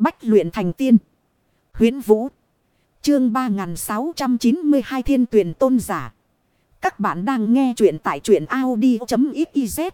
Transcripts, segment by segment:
Bách luyện thành tiên. huyễn Vũ. Chương 3692 Thiên tuyển tôn giả. Các bạn đang nghe truyện tại truyện Audi.xyz.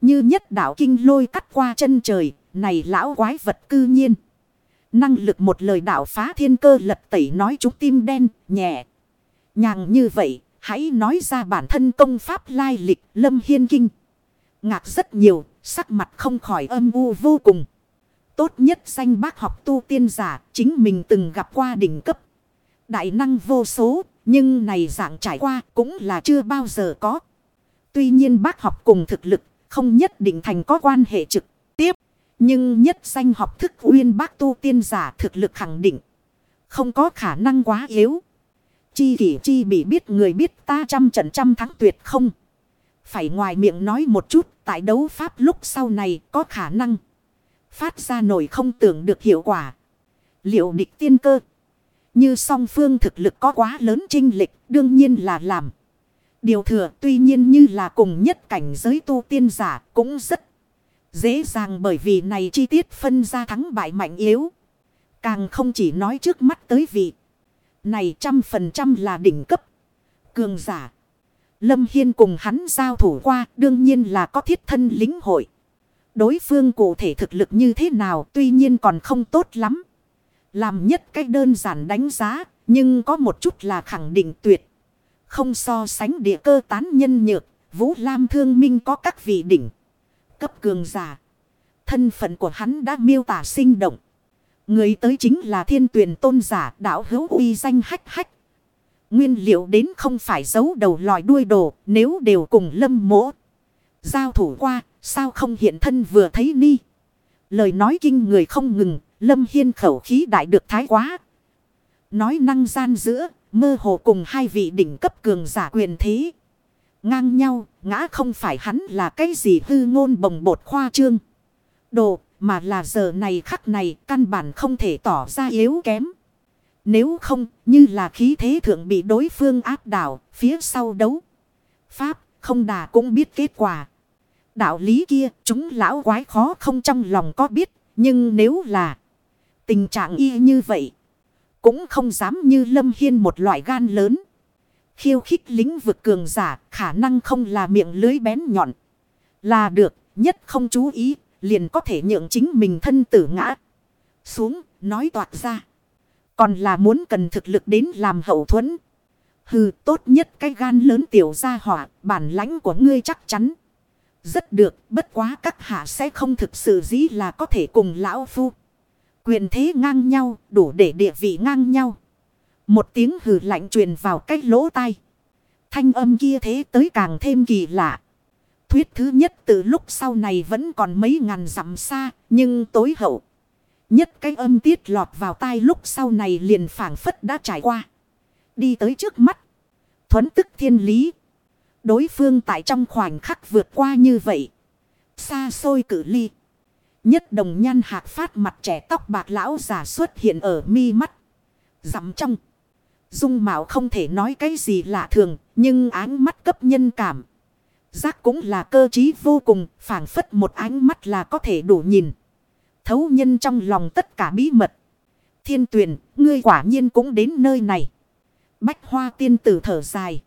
Như nhất đảo kinh lôi cắt qua chân trời. Này lão quái vật cư nhiên. Năng lực một lời đạo phá thiên cơ lật tẩy nói chúng tim đen, nhẹ. Nhàng như vậy, hãy nói ra bản thân công pháp lai lịch lâm hiên kinh. Ngạc rất nhiều, sắc mặt không khỏi âm u vô cùng. Tốt nhất danh bác học tu tiên giả, chính mình từng gặp qua đỉnh cấp. Đại năng vô số, nhưng này dạng trải qua cũng là chưa bao giờ có. Tuy nhiên bác học cùng thực lực, không nhất định thành có quan hệ trực tiếp. Nhưng nhất danh học thức uyên bác tu tiên giả thực lực khẳng định. Không có khả năng quá yếu. Chi kỷ chi bị biết người biết ta trăm trận trăm thắng tuyệt không. Phải ngoài miệng nói một chút tại đấu pháp lúc sau này có khả năng. Phát ra nổi không tưởng được hiệu quả. Liệu địch tiên cơ. Như song phương thực lực có quá lớn trinh lịch đương nhiên là làm. Điều thừa tuy nhiên như là cùng nhất cảnh giới tu tiên giả cũng rất dễ dàng bởi vì này chi tiết phân ra thắng bại mạnh yếu. Càng không chỉ nói trước mắt tới vị. Này trăm phần trăm là đỉnh cấp. Cường giả. Lâm Hiên cùng hắn giao thủ qua, đương nhiên là có thiết thân lính hội. Đối phương cụ thể thực lực như thế nào, tuy nhiên còn không tốt lắm. Làm nhất cách đơn giản đánh giá, nhưng có một chút là khẳng định tuyệt. Không so sánh địa cơ tán nhân nhược. Vũ Lam thương minh có các vị đỉnh. Cấp cường giả. Thân phận của hắn đã miêu tả sinh động. Người tới chính là thiên tuyển tôn giả, đạo hữu uy danh hách hách. Nguyên liệu đến không phải giấu đầu lòi đuôi đồ, nếu đều cùng lâm mỗ. Giao thủ qua sao không hiện thân vừa thấy ni. Lời nói kinh người không ngừng, lâm hiên khẩu khí đại được thái quá. Nói năng gian giữa, mơ hồ cùng hai vị đỉnh cấp cường giả quyền thế. Ngang nhau, ngã không phải hắn là cái gì hư ngôn bồng bột khoa trương. Đồ, mà là giờ này khắc này căn bản không thể tỏ ra yếu kém. Nếu không, như là khí thế thượng bị đối phương áp đảo, phía sau đấu. Pháp, không đà cũng biết kết quả. Đạo lý kia chúng lão quái khó không trong lòng có biết. Nhưng nếu là tình trạng y như vậy. Cũng không dám như lâm hiên một loại gan lớn. Khiêu khích lính vực cường giả khả năng không là miệng lưới bén nhọn. Là được nhất không chú ý liền có thể nhượng chính mình thân tử ngã. Xuống, nói toạc ra. Còn là muốn cần thực lực đến làm hậu thuẫn. Hừ, tốt nhất cái gan lớn tiểu gia hỏa, bản lãnh của ngươi chắc chắn. Rất được, bất quá các hạ sẽ không thực sự dĩ là có thể cùng lão phu. Quyền thế ngang nhau, đủ để địa vị ngang nhau. Một tiếng hừ lạnh truyền vào cách lỗ tai. Thanh âm kia thế tới càng thêm kỳ lạ. Thuyết thứ nhất từ lúc sau này vẫn còn mấy ngàn dặm xa, nhưng tối hậu. Nhất cái âm tiết lọt vào tai lúc sau này liền phảng phất đã trải qua. Đi tới trước mắt. Thuấn tức thiên lý. Đối phương tại trong khoảnh khắc vượt qua như vậy. Xa xôi cử ly. Nhất đồng nhan hạc phát mặt trẻ tóc bạc lão giả xuất hiện ở mi mắt. dằm trong. Dung mạo không thể nói cái gì lạ thường. Nhưng ánh mắt cấp nhân cảm. Giác cũng là cơ trí vô cùng, phảng phất một ánh mắt là có thể đủ nhìn. Thấu nhân trong lòng tất cả bí mật. Thiên tuyển, ngươi quả nhiên cũng đến nơi này. Bách hoa tiên tử thở dài.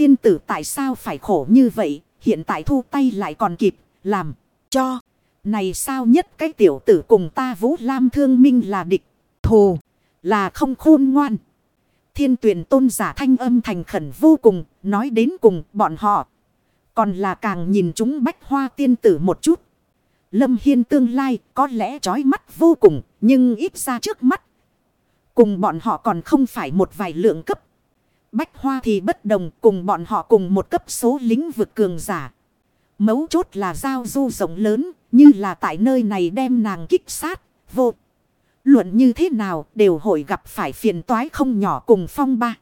Tiên tử tại sao phải khổ như vậy, hiện tại thu tay lại còn kịp, làm, cho. Này sao nhất cái tiểu tử cùng ta vũ lam thương minh là địch, thù, là không khôn ngoan. Thiên tuyển tôn giả thanh âm thành khẩn vô cùng, nói đến cùng bọn họ. Còn là càng nhìn chúng bách hoa tiên tử một chút. Lâm Hiên tương lai có lẽ trói mắt vô cùng, nhưng ít ra trước mắt. Cùng bọn họ còn không phải một vài lượng cấp. Bách hoa thì bất đồng cùng bọn họ cùng một cấp số lính vực cường giả. Mấu chốt là giao du rộng lớn, như là tại nơi này đem nàng kích sát, vô. Luận như thế nào đều hội gặp phải phiền toái không nhỏ cùng phong ba.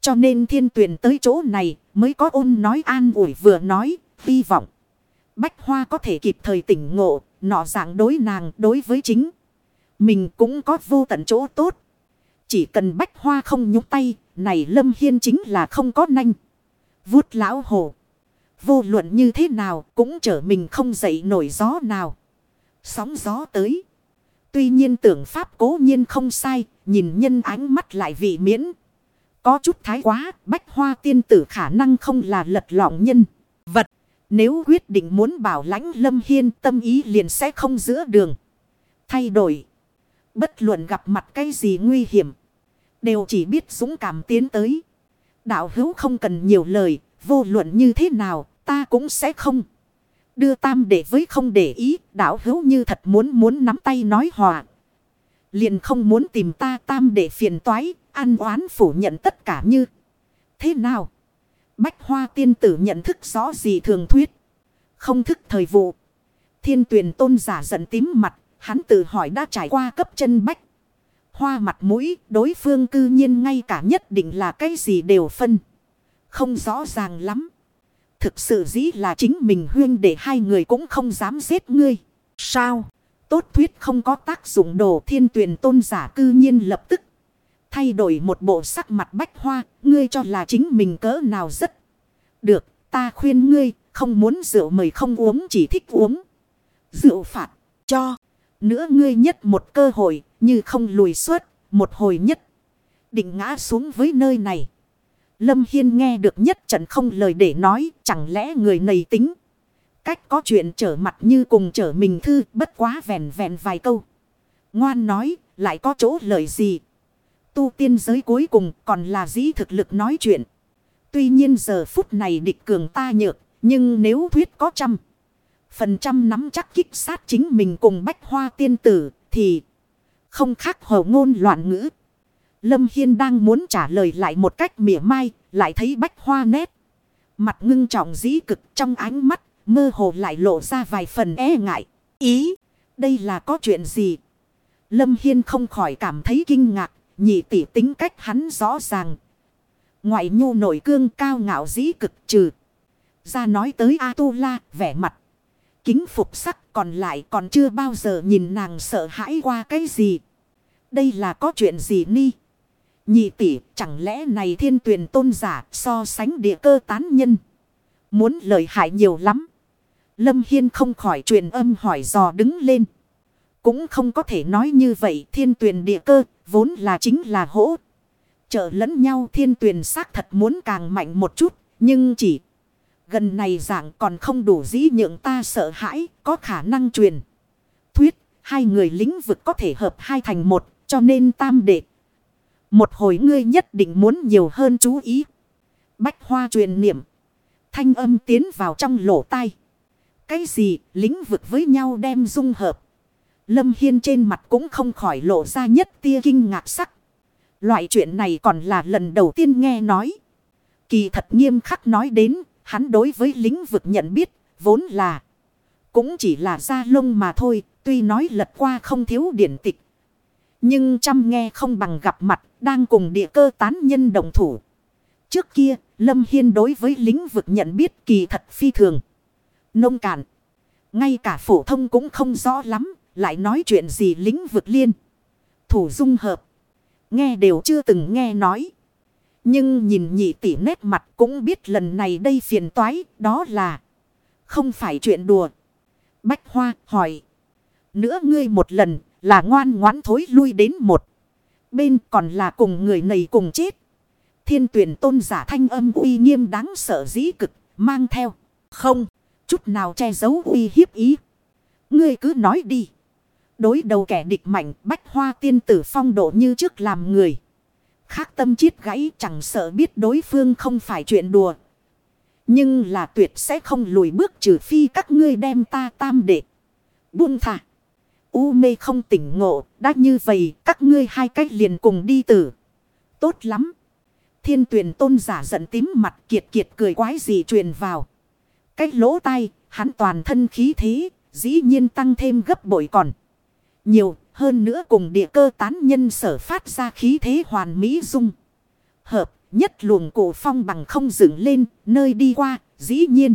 Cho nên thiên tuyển tới chỗ này mới có ôn nói an ủi vừa nói, hy vọng. Bách Hoa có thể kịp thời tỉnh ngộ, nọ dạng đối nàng đối với chính. Mình cũng có vô tận chỗ tốt. Chỉ cần Bách Hoa không nhúc tay, này Lâm Hiên chính là không có nanh. Vút lão hồ. Vô luận như thế nào cũng trở mình không dậy nổi gió nào. Sóng gió tới. Tuy nhiên tưởng pháp cố nhiên không sai, nhìn nhân ánh mắt lại vị miễn. Có chút thái quá, bách hoa tiên tử khả năng không là lật lọng nhân. Vật, nếu quyết định muốn bảo lãnh lâm hiên tâm ý liền sẽ không giữa đường. Thay đổi, bất luận gặp mặt cái gì nguy hiểm, đều chỉ biết dũng cảm tiến tới. Đạo hữu không cần nhiều lời, vô luận như thế nào, ta cũng sẽ không. Đưa tam để với không để ý, đạo hữu như thật muốn muốn nắm tay nói hòa. Liền không muốn tìm ta tam để phiền toái, ăn oán phủ nhận tất cả như. Thế nào? Bách hoa tiên tử nhận thức rõ gì thường thuyết. Không thức thời vụ. Thiên tuyển tôn giả giận tím mặt, hắn tự hỏi đã trải qua cấp chân bách. Hoa mặt mũi, đối phương cư nhiên ngay cả nhất định là cái gì đều phân. Không rõ ràng lắm. Thực sự dĩ là chính mình huyên để hai người cũng không dám giết ngươi. Sao? Tốt thuyết không có tác dụng đồ thiên tuyển tôn giả cư nhiên lập tức. Thay đổi một bộ sắc mặt bách hoa, ngươi cho là chính mình cỡ nào rất. Được, ta khuyên ngươi, không muốn rượu mời không uống chỉ thích uống. Rượu phạt, cho. Nữa ngươi nhất một cơ hội, như không lùi suốt, một hồi nhất. Định ngã xuống với nơi này. Lâm Hiên nghe được nhất trận không lời để nói, chẳng lẽ người này tính. Cách có chuyện trở mặt như cùng trở mình thư, bất quá vẹn vẹn vài câu. Ngoan nói, lại có chỗ lời gì. Tu tiên giới cuối cùng còn là dĩ thực lực nói chuyện. Tuy nhiên giờ phút này địch cường ta nhược, nhưng nếu thuyết có trăm. Phần trăm nắm chắc kích sát chính mình cùng bách hoa tiên tử thì không khác hồ ngôn loạn ngữ. Lâm Hiên đang muốn trả lời lại một cách mỉa mai, lại thấy bách hoa nét. Mặt ngưng trọng dĩ cực trong ánh mắt, mơ hồ lại lộ ra vài phần e ngại. Ý, đây là có chuyện gì? Lâm Hiên không khỏi cảm thấy kinh ngạc, nhị tỷ tính cách hắn rõ ràng. Ngoại nhu nổi cương cao ngạo dĩ cực trừ. Ra nói tới A-tu-la, vẻ mặt. Kính phục sắc còn lại còn chưa bao giờ nhìn nàng sợ hãi qua cái gì. Đây là có chuyện gì ni? Nhị tỷ, chẳng lẽ này thiên tuyển tôn giả so sánh địa cơ tán nhân. Muốn lợi hại nhiều lắm. Lâm Hiên không khỏi truyền âm hỏi dò đứng lên. Cũng không có thể nói như vậy, thiên tuyển địa cơ vốn là chính là hỗ. Trợ lẫn nhau, thiên tuyển xác thật muốn càng mạnh một chút. Nhưng chỉ gần này dạng còn không đủ dĩ nhượng ta sợ hãi có khả năng truyền. Thuyết hai người lĩnh vực có thể hợp hai thành một cho nên tam đệ. Một hồi ngươi nhất định muốn nhiều hơn chú ý. Bách hoa truyền niệm. Thanh âm tiến vào trong lỗ tai. Cái gì lĩnh vực với nhau đem dung hợp. Lâm Hiên trên mặt cũng không khỏi lộ ra nhất tia kinh ngạc sắc. Loại chuyện này còn là lần đầu tiên nghe nói. Kỳ thật nghiêm khắc nói đến, hắn đối với lĩnh vực nhận biết, vốn là. Cũng chỉ là da lông mà thôi, tuy nói lật qua không thiếu điển tịch. Nhưng chăm nghe không bằng gặp mặt, đang cùng địa cơ tán nhân đồng thủ. Trước kia, Lâm Hiên đối với lĩnh vực nhận biết kỳ thật phi thường. Nông cạn. Ngay cả phổ thông cũng không rõ lắm, lại nói chuyện gì lĩnh vực liên. Thủ dung hợp. Nghe đều chưa từng nghe nói. Nhưng nhìn nhị tỷ nét mặt cũng biết lần này đây phiền toái, đó là không phải chuyện đùa. Bách Hoa hỏi. Nữa ngươi một lần là ngoan ngoãn thối lui đến một. Bên còn là cùng người này cùng chết. Thiên tuyển tôn giả thanh âm uy nghiêm đáng sợ dĩ cực, mang theo. Không, chút nào che giấu uy hiếp ý. Ngươi cứ nói đi. Đối đầu kẻ địch mạnh, bách hoa tiên tử phong độ như trước làm người. Khác tâm chiết gãy chẳng sợ biết đối phương không phải chuyện đùa. Nhưng là tuyệt sẽ không lùi bước trừ phi các ngươi đem ta tam đệ. Buông thả. U mê không tỉnh ngộ, đã như vậy các ngươi hai cách liền cùng đi tử. Tốt lắm. Thiên tuyển tôn giả giận tím mặt kiệt kiệt cười quái gì truyền vào. Cách lỗ tai, hắn toàn thân khí thế, dĩ nhiên tăng thêm gấp bội còn. Nhiều, hơn nữa cùng địa cơ tán nhân sở phát ra khí thế hoàn mỹ dung. Hợp, nhất luồng cổ phong bằng không dựng lên, nơi đi qua, dĩ nhiên.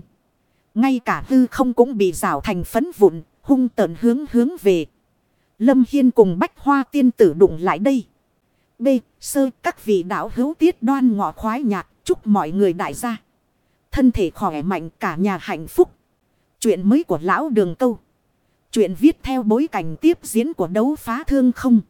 Ngay cả hư không cũng bị rào thành phấn vụn, hung tợn hướng hướng về. Lâm Hiên cùng bách hoa tiên tử đụng lại đây. B. Sơ các vị đạo hữu tiết đoan ngọ khoái nhạc, chúc mọi người đại gia. Thân thể khỏe mạnh cả nhà hạnh phúc. Chuyện mới của lão đường câu. Chuyện viết theo bối cảnh tiếp diễn của đấu phá thương không.